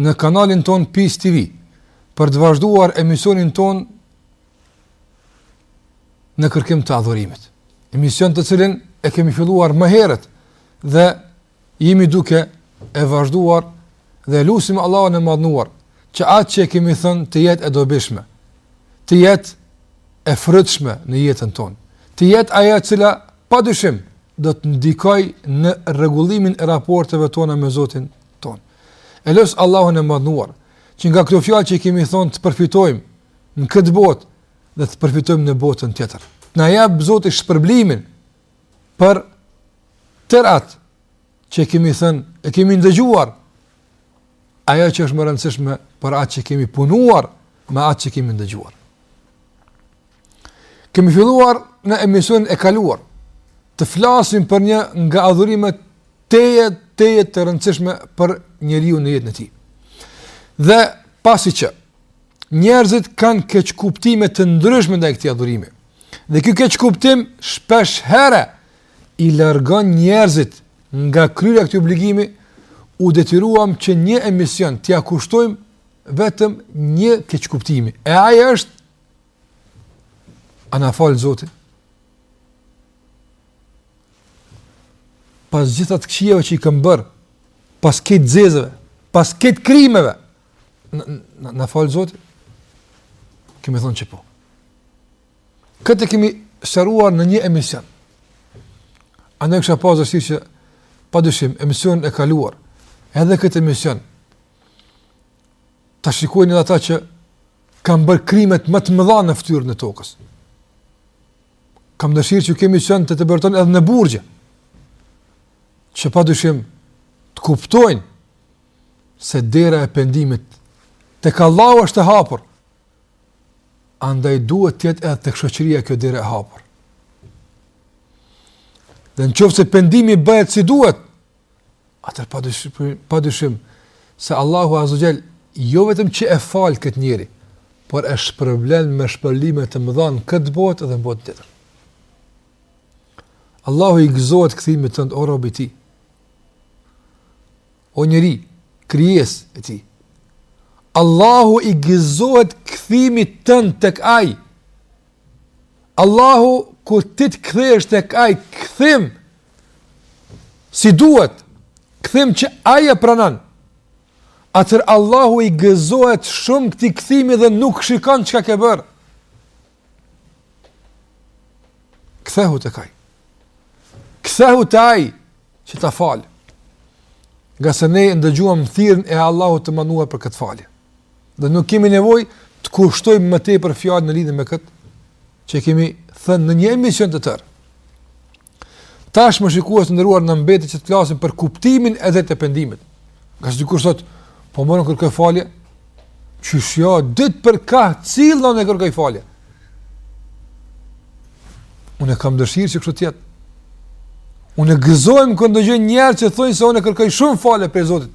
në kanalin tonë Peace TV për të vazhduar emisionin tonë në kërkim të adhurimit. Emision të cilin e kemi filluar më herët dhe jemi duke e vazhduar dhe lusim Allahun e madhëruar që atë që kemi thënë të jetë e dobishme, të jetë e frytshme në jetën tonë, të jetë ajo e cila pa dyshim do të ndikojë në rregullimin e raporteve tona me Zotin tonë. E lus Allahun e Madhëruar që nga këto fjalë që i kemi thonë të përfitojmë në këtë botë dhe të përfitojmë në botën tjetër. Të na japë Zoti shpërblimin për tërë atë që kemi thënë, e kemi ndëgjuar, ajo që është më e rëndësishme për atë që kemi punuar me atë që kemi ndëgjuar. Kemi filluar në emisionin e kaluar të flasim për një nga adhurimet tejet, tejet të rëndësishme për njeriun në jetën e tij. Dhe pasi që njerëzit kanë keqkuptime të ndryshme ndaj këtij adhurimi. Dhe ky keqkuptim shpeshherë i largon njerëzit nga kryerja e këtij obligimi, u detyruam që një emision t'ia kushtojmë vetëm një keqkuptimi. E ai është A na fal Zoti? Pas gjithë atyre të këqijave që i kemi bërë, pas krejt të zezave, pas krejt krimeve, na fal Zoti? Kemi thonë që po. Këtë e kemi sqaruar në një emision. Andaj kisha pasë dëshirë që, pa dyshim, emisionin e kaluar, edhe këtë emision, ta shikojnë edhe ata që kanë bërë krimet më të mëdha në fytyrën e tokës. Kam dëshirë që ky emision të depërtojë edhe në burgje, që pa dyshim të kuptojnë se dera e pendimit tek Allahu është e hapur, andaj duhet të jetë edhe tek shoqëria kjo derë e hapur. Dhe në qoftë se pendimi bëhet si duhet, Atëherë pa dyshim, pa dyshim se Allahu Azze ue Xhel jo vetëm që e fal këtë njeri, por e shpërblen me shpërblime të mëdha në këtë botë dhe në botën tjetër. Allahu i gëzohet kthimit tënd o robi i tij. O njeri, krijesë e tij. Allahu i gëzohet kthimit tënd tek ai. Allahu kur ti të kthehesh tek Ai, kthim si duhet, kthim që Ai e pranon. Atëherë Allahu i gëzohet shumë këtij kthimi dhe nuk shikon çka ke bërë. Kthehu tek Ai. Kthehu te Ai që ta falë. Ngase ne ndëgjuam thirrjen e Allahut të madhëruar për këtë falje. Dhe nuk kemi nevojë të kushtojmë më tepër fjalë në lidhje me këtë që kemi thënë në një emision të tërë. Tashmë shikues të nderuar na mbeti që të flasim për kuptimin edhe të pendimit. Ngase dikush sot, po more unë kërkoj falje, qysh jo, ditë për ka cilë unë kërkoj falje. Unë e kam dëshirë që kështu të jetë. Unë gëzohem kur ndëgjoj njerëz që thonë se unë e kërkoj shumë falje prej Zotit.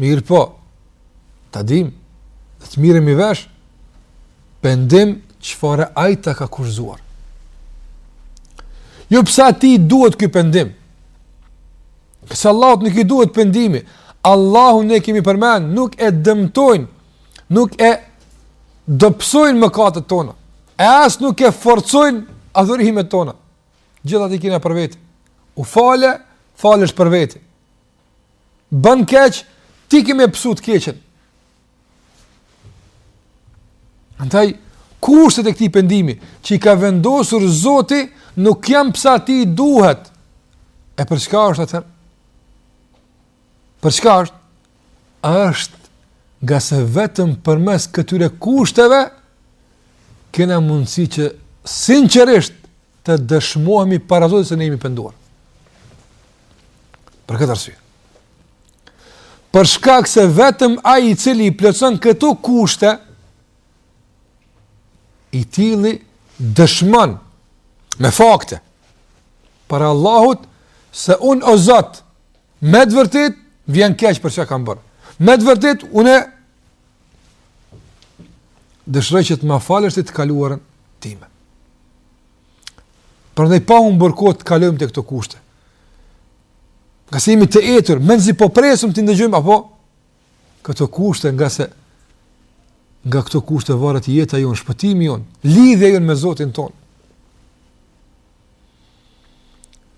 Mirëpo, ta dimë, të merremi vesh, pendim çfarë Ai ta ka kushtëzuar. Jo pse Atij i duhet ky pendim, se Allahut nuk i duhet pendimi, Allahun ne kemi përmend, nuk e dëmtojnë, nuk e dobësojnë mëkatet tona, e as nuk e forcojnë adhurimet tona, gjitha i kena për veti, u fale, fale është për veti, Bën keq, ti ke me pësu të keqen. Andaj, kushtet e këtij pendimi, që i ka vendosur Zoti, nuk janë pse Atij i duhet. E për çka është atëherë? Për çka është? Është ngase vetëm përmes këtyre kushteve, kena mundësi që sinqerisht të dëshmohemi para Zotit se ne jemi penduar. Për këtë arsye. Për shkak se vetëm ai i cili i plotëson këto kushte i tilli dëshmon me fakte para Allahut se unë o Zot me të vërtetë më vjen keq për çka kam bërë. Me të vërtetë unë dëshiroj që të më falësh ti të kaluarën time. Prandaj pa humbur kohë të kalojmë te këto kushte. Ngase jemi të etur, mezi po presim t'i ndëgjojmë, apo këto kushte ngase nga këto kushte varet jeta jonë, shpëtimi jonë, lidhja jonë me Zotin tonë.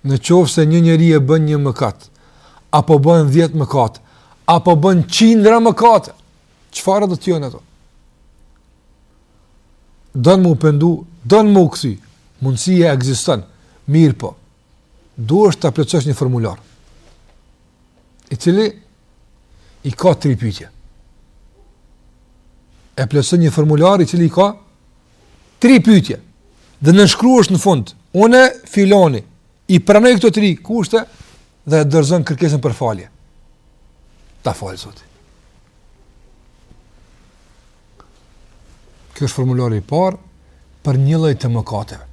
Në qoftë se një njeri e bën një mëkat, apo bën dhjetë mëkate, apo bën qindra mëkate, çfarëdo të jenë ato? Don me u pendu, don me u kthy. Mundësia ekziston. Mirëpo duhesh ta plotësosh një formular. I cili i ka tri pyetje. E plotëson një formular i cili i ka tri pyetje. Dhe nënshkruesh në fund, unë filani i pranoj këto tri kushte dhe dorëzon kërkesën për falje. Ta fal zoti. Ky është formulari i parë për një lloj të mëkateve.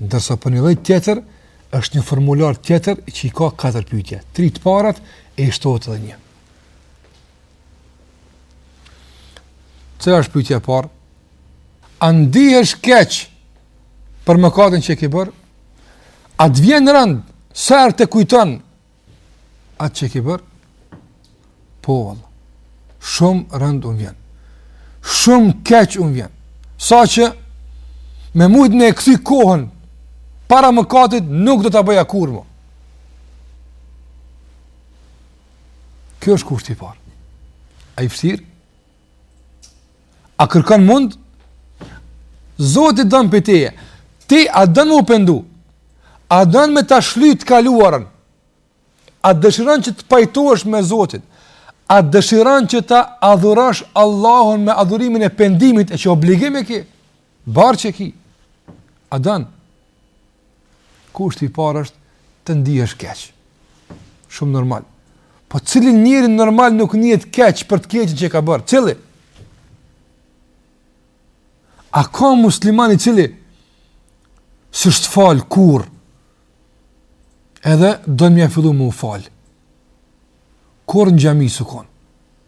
Ndërsa për një lloj tjetër është një formular tjetër që i ka katër pyetje. Tri të parat e i shtohet edhe një. Cila është pyetja e parë? A ndihesh keq për mëkatin që e ke bërë? A të vjen rëndë sa herë ta kujton Atë që e ke bërë? Po, vallah. Shumë rëndë um vjen. Shumë keq um vjen. Saqë me mujt me e kthy kohën para mëkatit nuk do ta bëja kurrë më. Ky është kushti i parë. A i vështirë? A kërkon mund? Zoti don pi teje. Ti a don me u pendu? A don me ta shly të kaluarën? A dëshiron që të pajtohesh me Zotin? A dëshiron që ta adhurosh Allahun me adhurimin e pendimit e që obligim e ke? Borxh e ki. A don? Kushti i parë është të ndihesh keq. Shumë normal. Po cili njeri normal nuk ndihet keq për të keqen që ka bërë? Cili? A ka musliman i cili s'është fal kurr? Edhe don me ia fillu me u fal. Kurr në xhami s'u kon.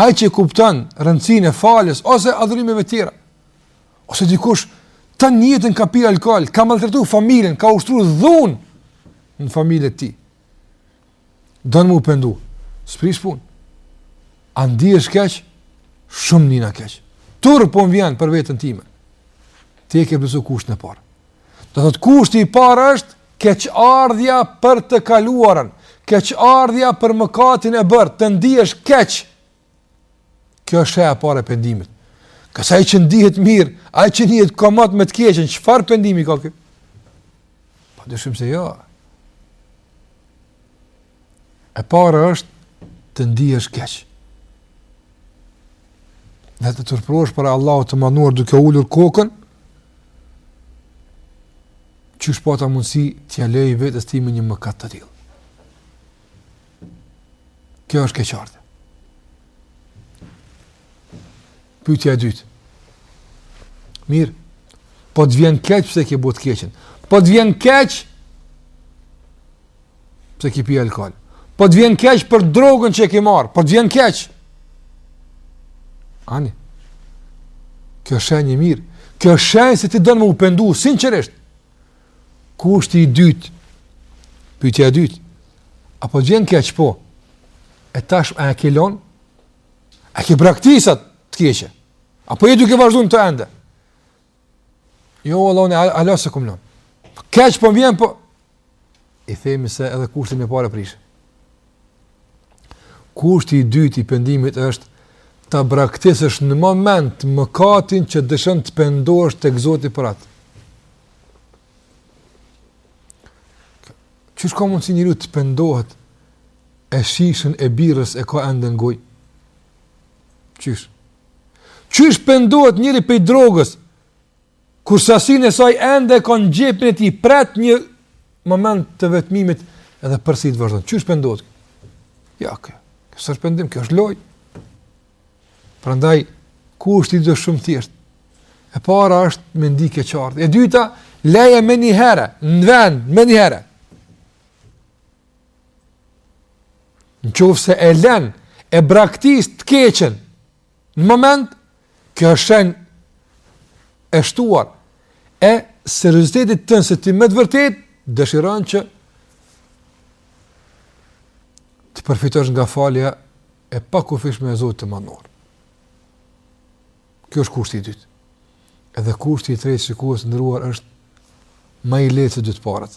Ai që kupton rëndësinë e faljes ose adhurimeve të tjera, ose dikush të njëjtën ka pi alkool, ka maltretu familjen, ka ushtru dhunë në familje të tij. Don me u pendu. S'prish punë. A ndihesh keq? Shumë nihna keq. Turp po m'vjen për veten time. Ti e ke plotsu kushtin e parë. Do thotë kushti i parë është keqardhja për të kaluarën, keqardhja për mëkatin e bërë, të ndihesh keq. Kjo është e para e pendimit. Kurse ai që ndihet mirë, ai që ndihet komot me të keqen, çfarë pendimi ka këtu? Pa dyshim se jo. E para është të ndihesh keq. Dhe të turpërohesh para Allahut të madhëruar duke ulur kokën, qysh pata mundësi t'ia lejoj vetes time një mëkat të tillë. Kjo është keqardhje. Pytja e dytë. Mirë, po të vjen keq pse ke bo të keqen. Po të vjen keq pse ke pi alkohol? Po të vjen keq për drogën që e ke marr, po të vjen keq. Ani. Kjo shenjë e mirë. Kjo është shenjë se ti don me u pendu sinqerisht. Kushti i dytë. Pyetja e dytë. A po të vjen keq po? E tash a e ke lon? A e ke braktis atë të keqe? Apo je duke vazhdu atë ende? Jo, vallah, unë hala s'e kum lënë. Po keq po më vjen, po... I themi se edhe kushtin e parë e prishe. Kushti i dytë i pendimit është ta braktisësh në moment mëkatin që dëshiron të pendohesh te Zoti për atë. Qysh ka mundësi njeri të pendohet e shishën e birës e ka ende në gojë? Qysh? Qysh pendohet njeri prej drogës, kur sasinë e saj ende e ka në xhepin e tij, pret një moment të vetmimit edhe përsëri të vazhdon. Qysh pendohet? Ja, kjo, kjo s'është pendim, kjo është lojë. Prandaj, kushti i dytë shumë i thjeshtë. E para është me ndi keqardhje. E dyta, leje menjëherë, në vend, menjëherë. Në qoftë se e len, e braktis të keqen, në moment, kjo është shenjë e shtuar e seriozitetit tënd se ti me të vërtetë dëshiron që të përfitosh nga falja e pakufishme e Zotit të madhëruar. Ky është kushti i dytë. Edhe kushti i tretë, shikues të nderuar, është ma i lehtë se dy të parët.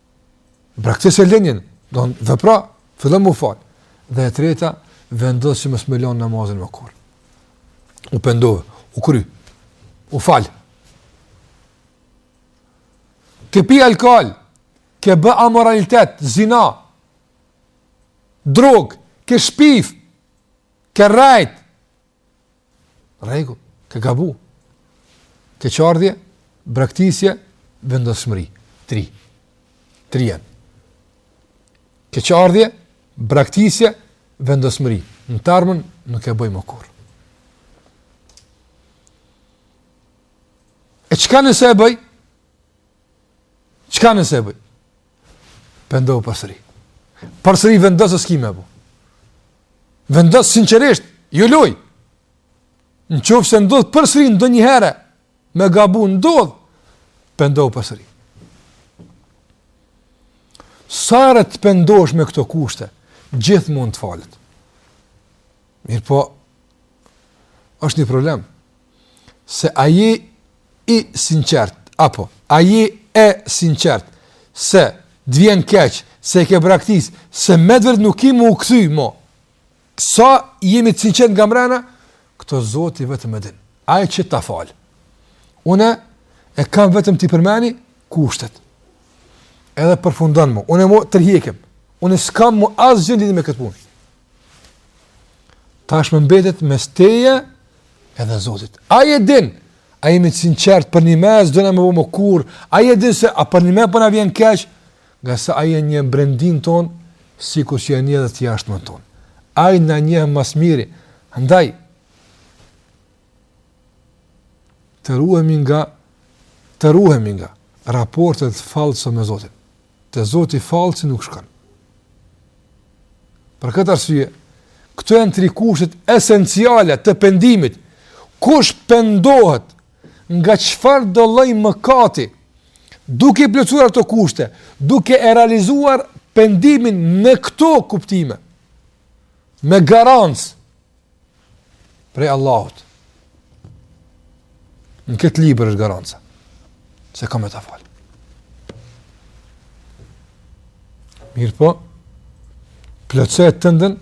Braktise lënien, domethënë pra, fillo me u fal. Dhe e treta, vendos që më s'e lon namazin më kurrë. U pendove, u kry, u fal. Ke pi alkohol, ke bë amoralitet, zina, drogë, ke shpif, ke rrejt, Rregull, ke gabu. Keqardhje, braktisje, vendosmëri. 3. 3 janë. Keqardhje, braktisje, vendosmëri. Në të ardhmen nuk e bëj më kurrë. E çka nëse e bëj? Çka nëse e bëj? Pendohu përsëri. Përsëri vendos se s'ki me bo. Vendos sinqerisht, jo lojë. Në qoftë se ndodh përsëri ndonjëherë, me gabu ndodh, pendohu përsëri. Sa herë t'pendohesh me këto kushte, gjithmonë të falet. Mirëpo, është një problem, se a je i sinqertë, apo, a je e sinqertë, se t'vjen keq, se e ke braktis, se me t'vërtetë nuk ki m'iu kthy, mo, sa jemi të sinqertë nga mrena, këtë Zoti vetëm e din, ai që ta fal, unë e kam vetëm t'i përmendi, kushtet, edhe përfundon mo, unë mo tërhiqem, unë s'kam mo asgjë lidhje me këtë punë, Tashmë mbetet mes teje edhe Zotit. Ai e din, a jemi të sinqertë përnime s'dona me bo më kurrë, ai e din se a përnime po na vjen keq, ngase ai e njeh brendinë tonë, sikur që e njeh edhe të jashtmen tonë. Ai na njeh më së miri, andaj, të ruhemi nga, të ruhemi nga, raportet fallco me Zotin. te Zoti fallci nuk shkon. Për këtë arsye, këto janë tri kushtet esenciale të pendimit. Kush pendohet nga çfarëdo lloj mëkati, duke i plotësuar këto kushte, duke e realizuar pendimin në këto kuptime, me garancë, prej Allahut. Në këtë libër është garanca se ka me ta fal. Mirëpo, plotësoje tënden,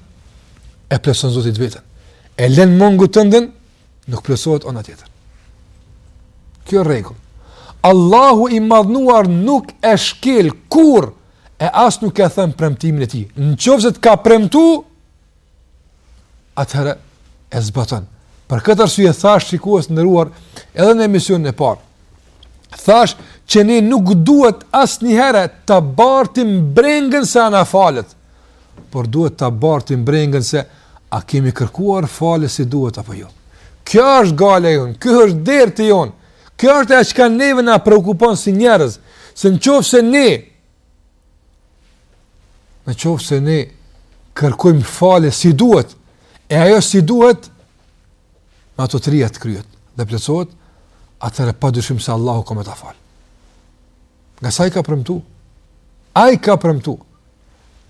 e plotëson Zoti t'veten. E len mangut tënden, nuk plotësohet ana tjetër. Kjo rregull. Allahu i madhëruar nuk e shkel kurrë e as nuk e then premtimin e tij. Në qoftë se të ka premtu, atëherë e zbaton. Për këtë arsye thashë shikues të nderuar edhe në emisionin e parë. Thashë që ne nuk duhet asnjëherë ta bartim brengën se a na falet, por duhet ta bartim brengën se a kemi kërkuar falje si duhet apo jo. Kjo është gajlja jonë, kjo është derti jonë, kjo është ajo çka neve na preokupon si njerëz, se në qoftë se ne Në qoftë se ne kërkojmë falje si duhet, e ajo si duhet, me ato triat kryhet dhe plotësohet, atëherë pa dyshim se Allahu ka me ta fal. Ngase ai ka premtu. Ai ka premtu.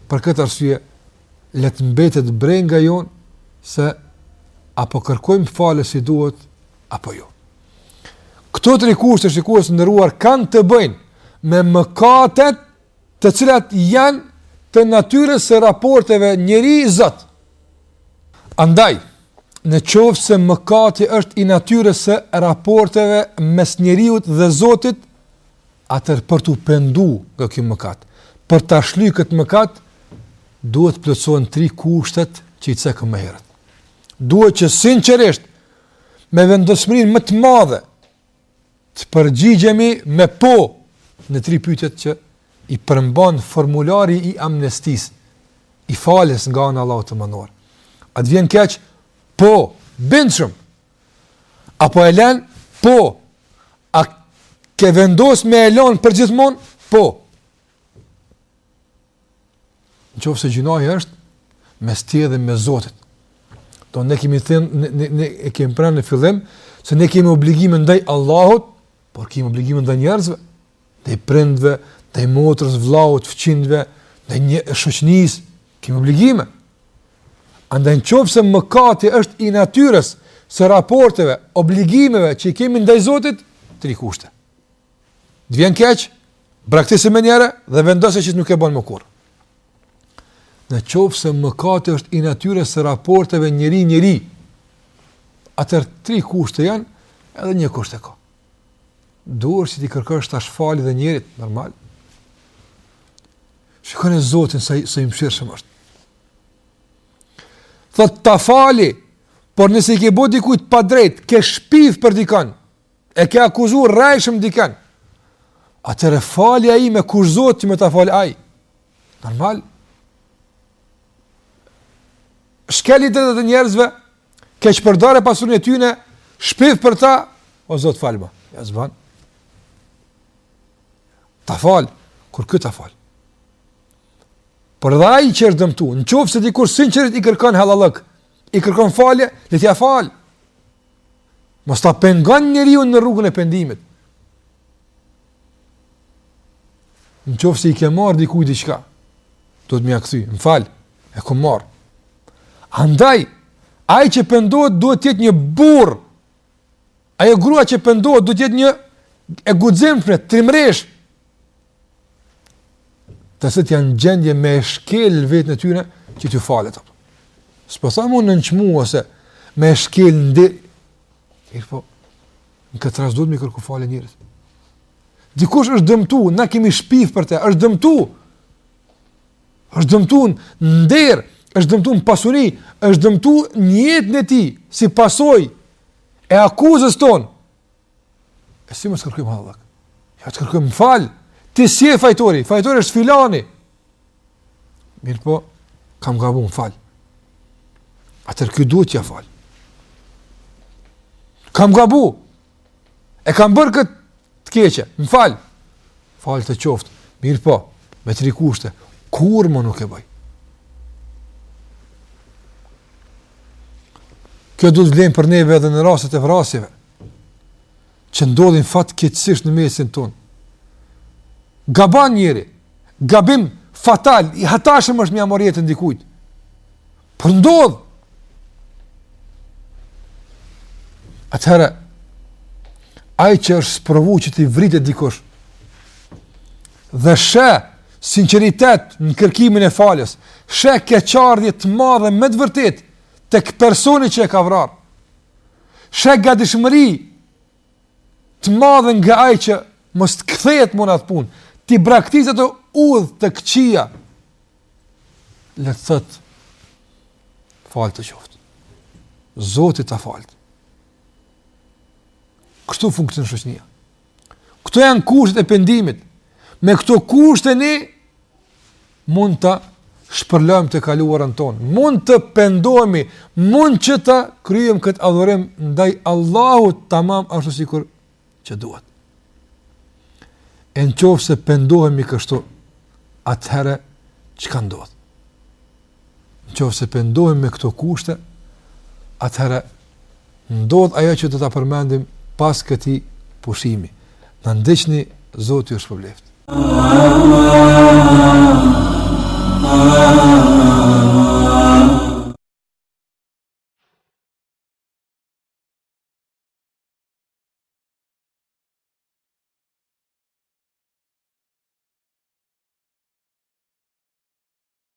Për këtë arsye, le të mbetet brenga jonë se a po kërkojmë falje si duhet, apo jo. Këto tri kushte shikues të nderuar kanë të bëjnë me mëkatet të cilat janë të natyrës së raporteve njeri Zot. Andaj, në qoftë se mëkati është i natyrës së raporteve mes njeriut dhe Zotit, atëherë për t'u pendu nga ky mëkat, për ta shly këtë mëkat, duhet të plotësohen tri kushtet që i cekëm më herët. Duhet që sinqerisht me vendosmërin më të madhe të përgjigjemi me po në tri pytjet që i përmban formulari i amnestisë, i faljes nga ana e Allahut të madhnor. A të vjen keq? Po, bindshëm. A po e len? Po. A ke vendos me e len për gjithmonë? Po. Në qoftë se gjynahi është mes teje dhe mes Zotit. Do ne kemi thënë, ne, ne, ne e kemi pranu në fillim, se ne kemi obligime ndaj Allahut, por kemi obligime ndaj njerëzve, ndaj prindve, ndaj motrës, vlaut, fqindve, ndaj shoqnisë, kemi obligime. Andaj në qoftë se mëkati është i natyrës së raporteve, obligimeve që i kemi ndaj Zotit, tri kushte. Të vjen keq, braktise menjëherë dhe vendose që nuk e bën më kurrë. Në qoftë se mëkati është i natyrës së raporteve njeri-njeri, atëherë tri kushte janë, edhe një kusht e ka. Duhesh që t'i kërkosh tash falje dhe njerit, normal. Shikone Zotin sa, sa i mëshirshëm është. Thotë ta fali, por nëse i ke bo dikujt padrejt, ke shpif për dikan, E ke akuzuar rrejshëm diken. Atëherë falja i me kusht Zoti që me ta fal ai. Normal. Shkeli të drejtat e njerëzve, keqpërdore pasurinë e tyne, shpif për ta, o Zot falma. Jo s'ban. Ta fal, kur ky të ta fal. Por dhe ai që është dëmtu, në qoftë se dikush sinqerisht i kërkon hallallëk, i kërkon falje, le t'ia falë. Mos ta pengon njeriu në rrugën e pendimit. Në qoftë se i ke marrë dikujt diçka, duhet me ia kthy, më fal, e kom marrë. Andaj, ai që pendohet duhet të jetë një burrë, ajo grua që pendohet duhet të jetë një e guximshme, trimneshë, të cilët janë gjendje me e shkel veten e tyne, që t'ju falet. S'po tham me nënçmu, ose me e shkel në dhe, e po, në këtë rast duhet me kërku falje njeriut. Dikush është dëmtu, na kemi shpif për te, është dëmtu, është dëmtu në nder, është dëmtu në pasuri, është dëmtu në jetën e tij, si pasojë e akuzës tonë, E si mos kërkojmë hallallëk? Ja të kërkoj, më fal. Ti s'je fajtori, fajtori është filani. Mirëpo, kam gabu, më fal. Atëherë ky duhet t'ja fal. Kam gabu. E kam bërë këtë të keqe. Më fal. Falë të qoftë. Mirëpo, me tri kushte. Kurrë më nuk e bëj. Kjo duhet të vlejë për neve edhe në rastet e vrasjeve. që ndodhin fatkeqësisht në mesin tonë. Gabon njeri, gabim fatal, i hatashëm është me ja marrë jetën dikujt. Por ndodh. Atëherë, ai që është sprovu që t'i vritet dikush, dhe sheh sinceritet në kërkimin e faljes, sheh keqardhje të madhe me të vërtetë, tek personi që e ka vrarë, Sheh gatishmëri të madhe nga ai që mos të kthehet më në atë punë, t'i braktisë ato udhë të këqija, le të thotë, falë të qoftë, Zoti ta faltë, kështu funksion shoqnia, Këto janë kushtet e pendimit. Me këto kushte ne mund ta shpërlajmë të kaluarën tonë. Mund të pendohemi, mund që ta kryejmë këtë adhurim ndaj Allahut tamam ashtu sikur që duhet. E në qoftë se pendohemi kështu, atëherë çka ndodh? Në qoftë se pendohemi me këto kushte, atëherë ndodh ajo që do ta përmendim pas këtij pushimi. Na ndiqni, Zoti ju shpërbleftë.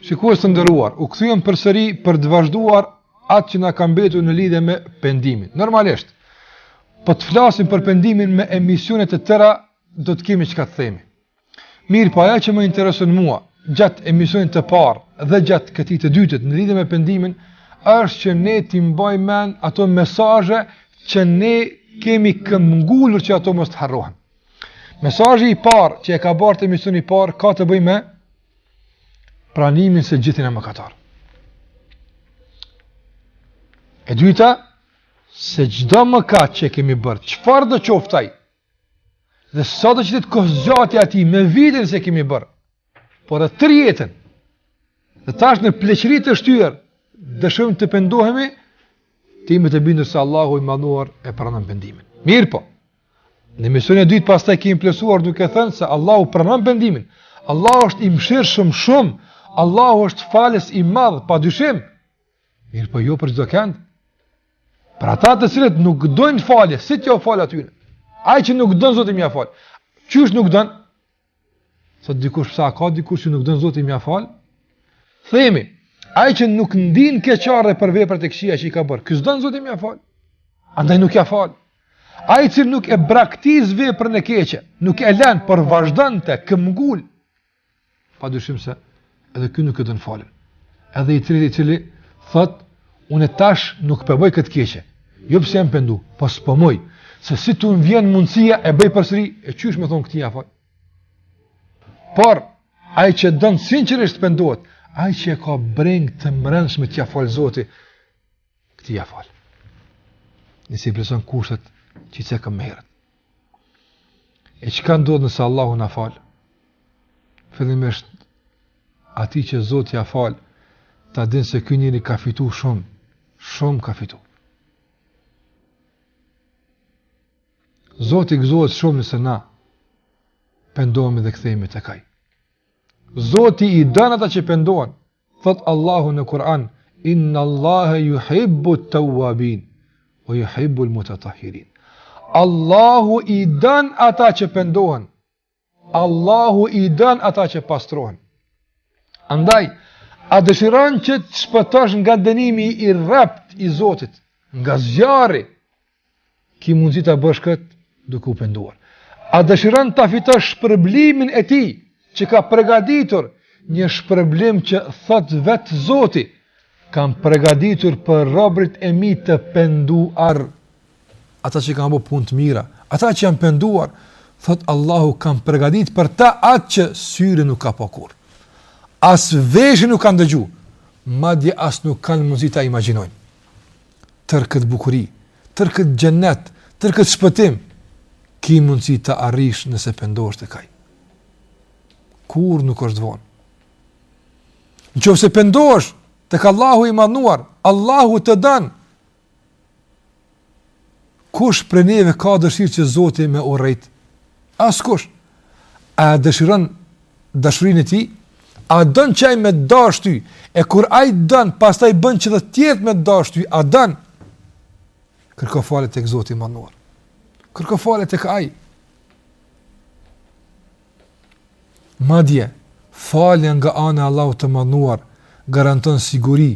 Shikues të nderuar, u kthyem përsëri për të vazhduar atë që na ka mbetur në lidhje me pendimin. Normalisht, po të flasim për pendimin me emisione të tëra, do të kemi çka të themi. Mirëpo ajo që më intereson mua gjatë emisionit të parë dhe gjatë këtij të dytit në lidhje me pendimin është që ne t'i mbajmë mend ato mesazhe që ne kemi këmbgulur që ato mos të harrohen. Mesazhi i parë që e ka bërë emisioni i parë ka të bëjë me pranimin se gjithë jemi mëkatarë. E dyta, se çdo mëkat që kemi bërë, çfarëdo qoftë ai, Dhe sado qoftë kohëzgjatja e tij, me vite nëse kemi bërë, për tërë jetën, dhe tash në pleqëri të shtyer, dëshirojmë të pendohemi, të jemi të bindur se Allahu i madhëruar e pranon pendimin. Mirëpo, në emisionin e dytë pastaj kemi plotësuar duke thënë se Allahu pranon pendimin. Allahu është i mëshirshëm shumë, Allahu është falës i madhë, pa dyshim. Mirëpo, jo për çdokënd. Për ata të cilët nuk dojnë falje, si t'jau falë atyre? Ai që nuk don Zoti m'ja falë. Qysh nuk don? Thotë dikush, pse a ka dikush që nuk don Zoti m'ja falë? Themi, ai që nuk ndin keqardhje për veprat e këqija që i ka bërë, ky s'don Zoti m'ja falë. Andaj nuk ja fal. Ai që nuk e braktis veprën e keqe, nuk e len, por vazhdon të këmbëngulë, Pa dyshim se edhe ky nuk e don faljen. Edhe i treti i cili thotë, unë tash nuk po bëj këtë keqe. Jo pse jam pendu, po s'po muj. Se si të më vjen mundësia e bëj përsëri, e qysh me thonë këtij ia fal. Por, ai që don sinqerisht t'pendohet, ai që e ka brengë të mrenshme t'ia falë Zoti, Këtij ia fal. Nëse i plotëson kushtet që i cekëm më herët. E çka ndodh nëse Allahu na fal? Fillimisht, atij që Zoti ia fal, ta din se ky njeri ka fitu shumë, shumë ka fitu. Zoti gëzohet shumë nëse na pendohemi dhe kthehemi tek ai. Zoti i don ata që pendohen, Thotë Allahu në Kur'an, Inna Allahe juhibbu et-teuabin, ue juhibbul mutetahirin. Allahu i don ata që pendohen, Allahu i don ata që pastrohen. Andaj, a dëshiron që të shpëtosh nga dënimi i rreptë i Zotit, nga zjarri, Ki mundësi ta bësh këtë duke u penduar. A dëshiron ta fitosh shpërblimin e tij që ka përgatitur një shpërblim që thotë vetë Zoti kam përgatitur për robërit e mi të penduar ata që kanë bërë punë të mira, ata që janë penduar, thotë Allahu kam përgatitur për ta atë që syri nuk ka pa kurrë. As veshët nuk kanë dëgju, madje as nuk kanë mundësi ta imagjinojnë. Tërë këtë bukuri, tërë këtë xhennet, tërë këtë shpëtim ki mundësi ta arrish nëse pendohesh tek Ai. Kurrë nuk është vonë. Në qoftë se pendohesh tek Allahu i Madhnuar, Allahu të don. Kush prej neve ka dëshirë që Zoti me e urrejt? Askush. A dëshiron dashurinë e tij, a don që ai me t'dash ty, e kur ai të don, pastaj bën që edhe tjerët me t'dash ty, a don, kërko falje tek Zoti i Madhnuar, kërko falje tek ai, madje, falja nga ana e Allahut të Madhnuar, garanton siguri,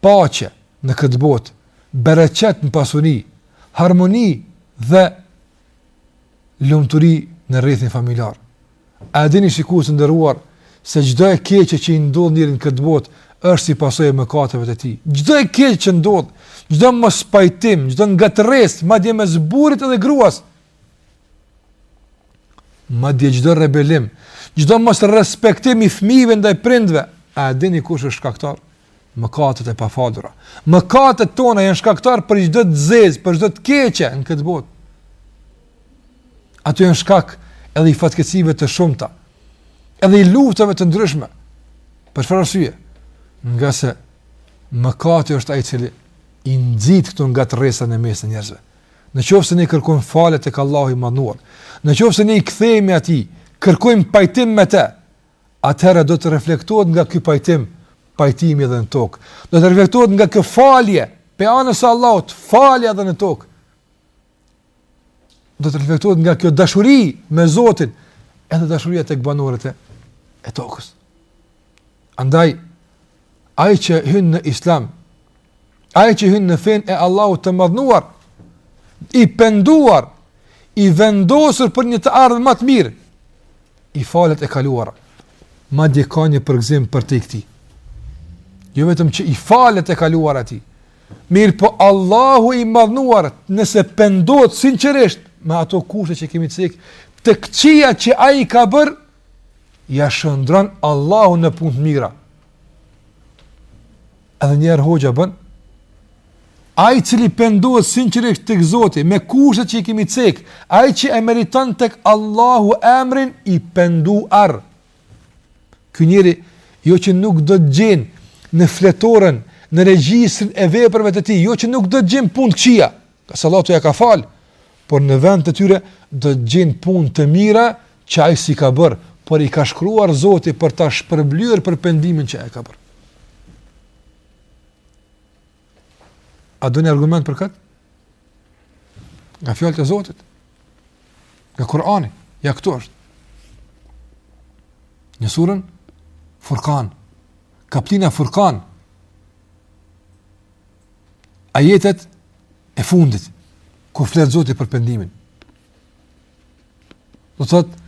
paqe në këtë botë, bereqet në pasuri, harmoni dhe lumturi në rrethin familjar. A e dini shikues të nderuar se çdo e keqe që i ndodh njeriut në këtë botë është si pasojë e mëkateve të tij. Çdo e keqe që ndodh, çdo mospajtim, çdo ngatërresë, madje mes burrit edhe gruas, madje çdo rebelim, çdo mosrespektim i fëmijëve ndaj prindve, a e dini kush është shkaktar? Mëkatet e pafalura. Mëkatet tona janë shkaktar për çdo të zezë, për çdo të keqe në këtë botë. Ato janë shkak edhe i fatkeqësive të shumta, edhe i luftave të ndryshme. Për çfarë arsye? Ngase mëkati është ai i cili i nxit këto ngatërresa në mes të njerëzve. Në qoftë se ne kërkojmë falje tek Allahu i Madhnuar, në qoftë se ne i kthehemi atij, kërkojmë pajtim me të, atëherë do të reflektohet nga ky pajtim pajtimi edhe në tokë. Do të reflektohet nga kjo falje prej anës së Allahut, falja edhe në tokë. Do të reflektohet nga kjo dashuri me Zotin, edhe dashuria tek banorët e tokës. Andaj ai që hyn në Islam, ai që hyn në fenë e Allahut të madhnuar, i penduar, i vendosur për një të ardhme ma të mirë, i falet e kaluara, madje ka një përgëzim për te këtij. Jo vetëm që i falet e kaluara e tij, mirëpo Allahu i madhnuar nëse pendohet sinqerisht me ato kushte që kemi cek, të këqijat që ai ka bërë, ia shndërron Allahu në punë të mira. Edhe një herë hoxha bën Ai i cili pendohet sinqerisht tek Zoti me kushtet që i kemi cek, ai që e meriton tek Allahu emrin i penduar. Ky njeri jo që nuk do të gjen në fletoren, në regjistrin e veprave të tij, jo që nuk do të gjen punë të këqija, S'Allahu t'ia ka falë, por në vend të tyre do të gjejnë punë të mira që ai s'i ka bërë, por i ka shkruar Zoti për t'a shpërblyer për pendimin që e ka bërë. A doni argument për këtë? Nga fjalët e Zotit? Nga Kurani? Ja këtu është. Në suren Furkan. Kaptina Furkan. ajetet e fundit, ku flet Zoti për pendimin. Do të thotë,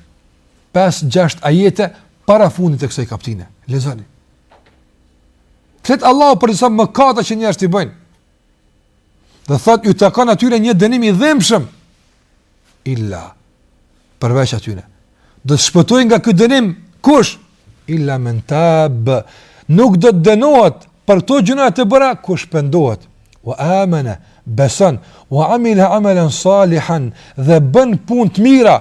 5-6 ajete para fundit të kësaj kaptine. Lexoni. Flet Allahu për disa mëkate që njerëzit i bëjnë. Dhe thotë, u takon atyre një dënim i dhimbshëm, illa përveç atyre. Do të shpëtojë nga ky dënim kush? Illa men tab. Nuk do të dënohet për këto gjynahet e bëra kush pendohet. Wa amana beson wa amila amalan salihan dhe bën punë të mira.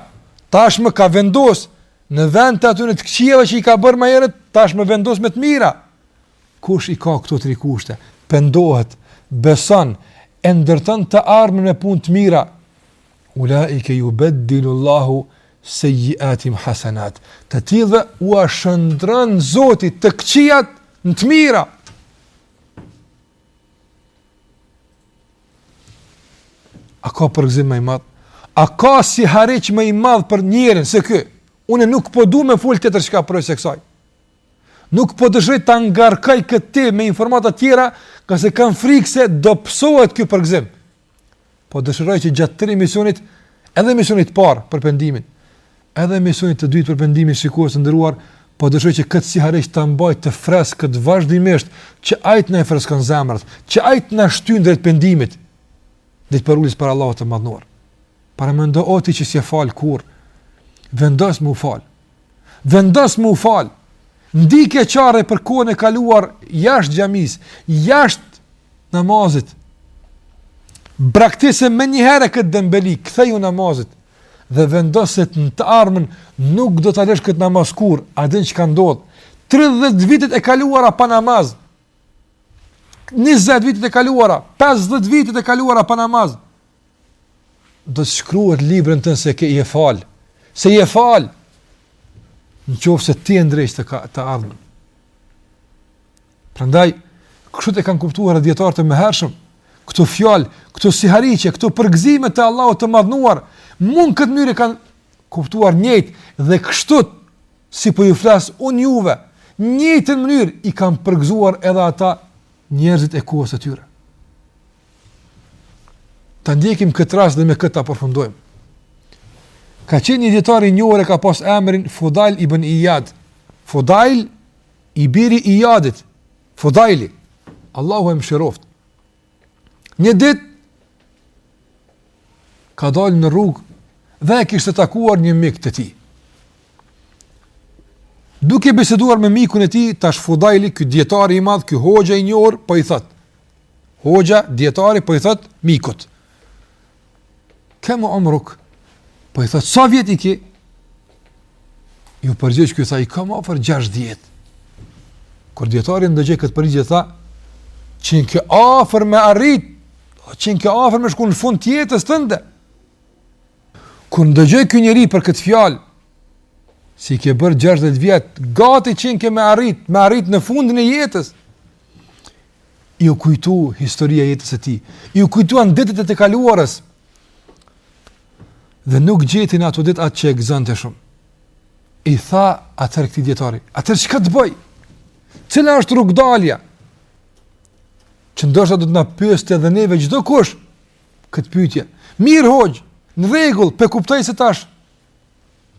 Tashmë ka vendos në vend të atyre të këqijave që i ka bërë më herët, tashmë vendos me të mira. Kush i ka këto tri kushte, pendohet, beson, e ndërton të ardhmen me punë të mira, ulaike yubeddilu Allahu seyyiatihim hasanat. Të tillëve ua shndërron Zoti të këqijat në të mira. A ka përgëzim më i madh? A ka sihariq më i madh për njerin se ky? Unë nuk po du me fol tjetër çka pos kësaj. Nuk po dëshiroj ta ngarkoj këtë temë me informata të tjera, ngase kam frikë se do mbulohet ky përgëzim. Po dëshiroj që gjatë tërë emisionit, edhe emisionit të parë për pendimin, edhe emisionit të dytë për pendimin shikues të nderuar, po dëshiroj që këtë sihariq ta mbaj të freskët vazhdimisht që ai t'na i freskon zemrat, që ai t'na shtyn drejt pendimit, dhe të përuljes për Allahun të madhnuar. Paramendo o ti që s'je falë kurr, vendos me u falë, vendos me u fal, ndij keqardhje për kohën e kaluar jashtë xhamisë, jashtë namazit. Braktise menjëherë këtë dembeli, ktheju namazit dhe vendos se në të ardhmen nuk do ta lësh këtë namaz kurr, a din çka ndodh? 30 vitet e kaluara pa namaz. 20 vitet e kaluara, 50 vitet e kaluara pa namaz. do të shkruhet n'librin tënd se ke je falë, se je falë, në qoftë se ti e ndreq të, ka, të ardhmen. Prandaj, kështu e kanë kuptuar dijetarët e mëhershëm, këto fjalë, këto sihariqe, këto përgëzime të Allahut të madhnuar, mu n'këtë mënyrë i kanë kuptuar njëjtë, dhe kështu si po ju flasë unë juve, njëjtën mënyrë i kanë përgëzuar edhe ata njerëzit e kohës së tyre. Ta ndjekim këtë rast dhe me këtë ta përfundojmë. Ka qenë një djetar i njohur e ka pas emrin Fudail ibn Iyad. Fudail i biri i Iyadit. Fudaili. Allahu e mëshiroft. Një dit ka dalë në rrugë dhe e kishte takuar një mik të tij. Duke biseduar me mikun e tij, tash Fudaili, ky djetar i madh, ky hoxha i njohur, po i thot: Hoxha, djetari, po i thot mikut. Kem një rrugë, po i thot, sa vjet i ki? Iu përgjigj ky i tha, i kam afër 60. Kur djetari e dëgjoi këtë përgjigje, tha, qenke afër me arrit, qenke afër me shku në fund t'jetës tënde. Kur e dëgjoi ky njeri për këtë fjalë, se i ke bërë 60 vjet, gati qenke me arrit, me arrit në fundin e jetës, Iu kujtu historia e jetës së tij, iu kujtuan ditët e të kaluarës. Dhe nuk gjeti në ato ditë atë që e gëzonte shumë. I tha atëherë këtij dietari, "Atëherë çka të bëj? Cila është rrugdalja?" Që ndoshta do të na pyeste edhe neve çdo kush këtë pyetje. Mirë hoxhë, në rregull, pe kuptoj se tash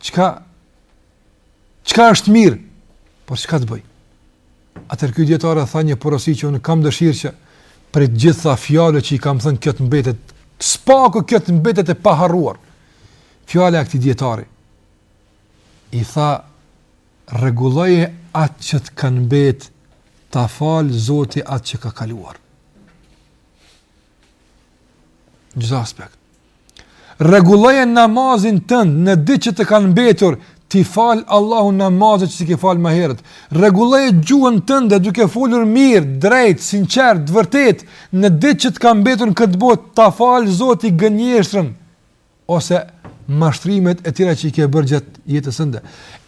çka Çka është mirë, por çka të bëj? Atëherë ky djetar tha një porosi që unë kam dëshirë që prej të gjitha fjalëve që i kam thënë kjo të mbetet, së paku kjo të mbetet e paharruar. Fjala e këtij djetari, i tha, rregulloje atë që të ka mbet, ta falë zoti atë që ka kaluar. Në çdo aspekt. Rregulloje namazin tënd në ditë që të kanë mbetur, t'i fal Allahu namazet që s'i ke fal më herët. Rregulloje gjuhën tënde duke folur mirë, drejt, sinqert, të vërtetë, në ditë që të kanë mbetur në këtë botë, ta fal Zoti gënjeshtrën ose mashtrimet e tjera që i ke bërë gjatë jetës tënde.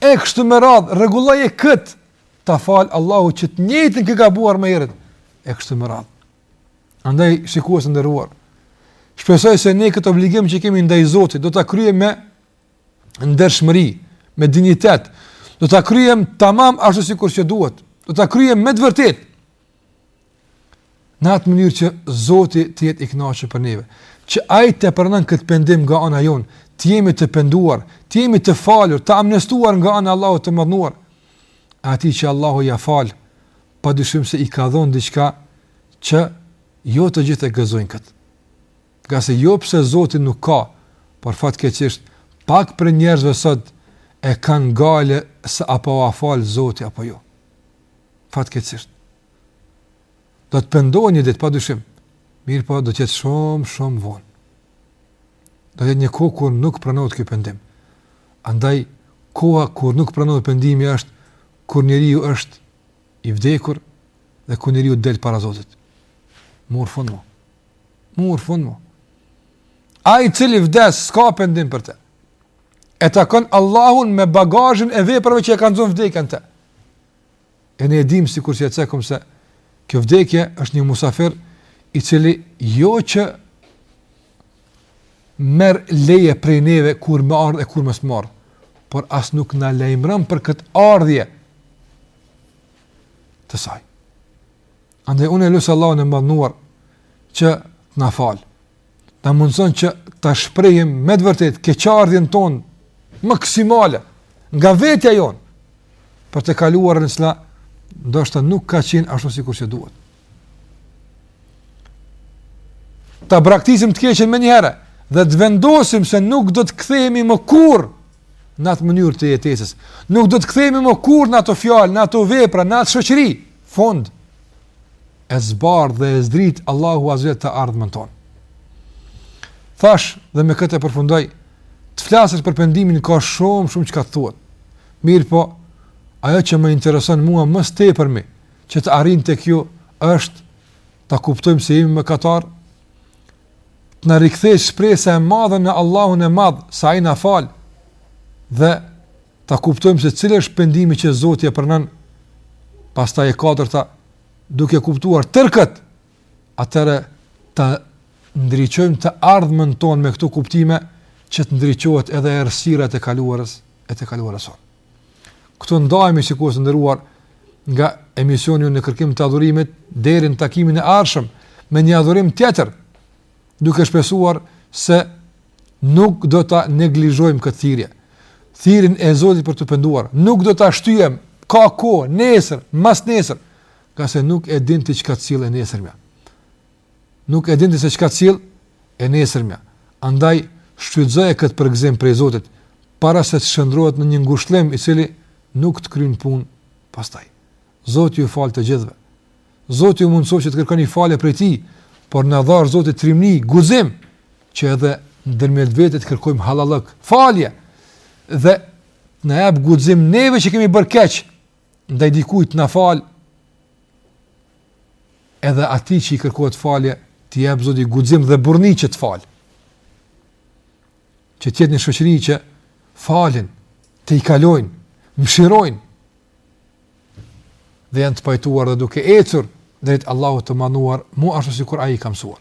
E kështu me radhë, rregulloje kët, ta fal Allahu që të njëjtën ke gabuar më herët. E kështu me radhë. Andaj shikues të nderuar, shpresoj se ne këtë obligim që kemi ndaj Zotit do ta kryejmë me ndershmëri, me dinjitet. Do ta kryejmë tamam ashtu sikur që duhet. Do ta kryejmë me të vërtetë. Në atë mënyrë që Zoti të jetë i kënaqur prej neve, që ai ta pranon këtë pendim nga ana jonë, të jemi të penduar, të jemi të falur, të amnestuar nga ana e Allahut të madhëruar. Atij që Allahu ja fal, padyshim se i ka dhënë diçka që jo të gjithë e gëzojnë këtë. Ngase jo pse Zoti nuk ka, por fatkeqësisht pak prej njerëzve sot e kanë gajle se apo a falë Zoti apo jo. Fatkeqësisht. Do të pendohet një ditë, pa dyshim. Mirëpo, do të jetë shumë, shumë vonë. Do të jetë një kohë kur nuk pranohet ky pendim. Andaj, koha kur nuk pranohet pendimi është Kur njeriu është i vdekur dhe kur njeriu del para Zotit. Mori fund mo. Mori fund mo. Ai i cili vdes s'ka pendim për të. E takon Allahun me bagazhin e veprave që e ka zënë vdekja në të. E ne e dimë sikur si e cekum se kjo vdekje është një musafir i cili jo që merr leje prej neve kur me ardhë e kur mos me ardhë, por as nuk na lajmëron për këtë ardhje të saj. Andaj unë e lus Allahun e madhëruar që të na falë, të na mundësojë që ta shprehim me të vërtetë keqardhjen tonë maksimale nga vetja jonë për të kaluarën e cila ndoshta nuk ka qenë ashtu sikur se duhet. ta braktisim të keqen menjëherë dhe të vendosim se nuk do të kthehemi më kurrë në atë mënyrë të jetesës. Nuk do të kthehemi më kurrë në ato fjalë, në ato vepra, në atë shoqëri. Fond e zbardh dhe e zdrit Allahu të ardhmen tonë. Thashë dhe me këtë e përfundoj, të flasësh për pendimin ka shumë shumë çka të thuhet. Mirëpo, ajo që më intereson mua më së tepërmi që të arrijë tek ju është ta kuptojmë se jemi mëkatarë, të na rikthehet shpresa e madhe në Allahun e madh, se ai na fal dhe ta kuptojmë se cili është pendimi që Zoti e pranon. Pastaj e katërta, duke kuptuar tërë këtë, atëherë ta ndriçojmë të ardhmen tonë me këto kuptime që të ndriçohet edhe errësira e kaluarës e të kaluarës sonë. Këtu ndajemi shikues të nderuar nga emisioni në kërkim të adhurimit deri në takimin e ardhshëm me një adhurim tjetër duke shpresuar se nuk do ta neglizhojmë këtë thirrje thirrjen e Zotit për t'u penduar nuk do ta shtyjmë ka kohë, nesër, mas nesër ngase nuk e di ti se çka të sjell e nesërmja Nuk e di ti se çka të sjell e nesërmja, andaj shfrytëzoje këtë përgëzim prej Zotit para se të shndërrohet në një ngushëllim i cili nuk të kryen punë pastaj. Zoti ju faltë të gjithëve. Zoti ju mundësoftë që të kërkoni falje prej Tij, por na dhashtë Zoti trimni, guxim që edhe ndërmjet vete të kërkojmë halallëk, falje dhe na japë guxim neve që kemi bërë keq ndaj dikujt të na falë edhe atij që i kërkohet falje t'i jep Zoti guxim dhe burrni që të falë që të jetë një shoqëri që falin të i kalojnë mëshirojnë dhe janë të pajtuar dhe duke ecur drejt Allahut të madhëruar mu ashtu sikur ai i ka mësuar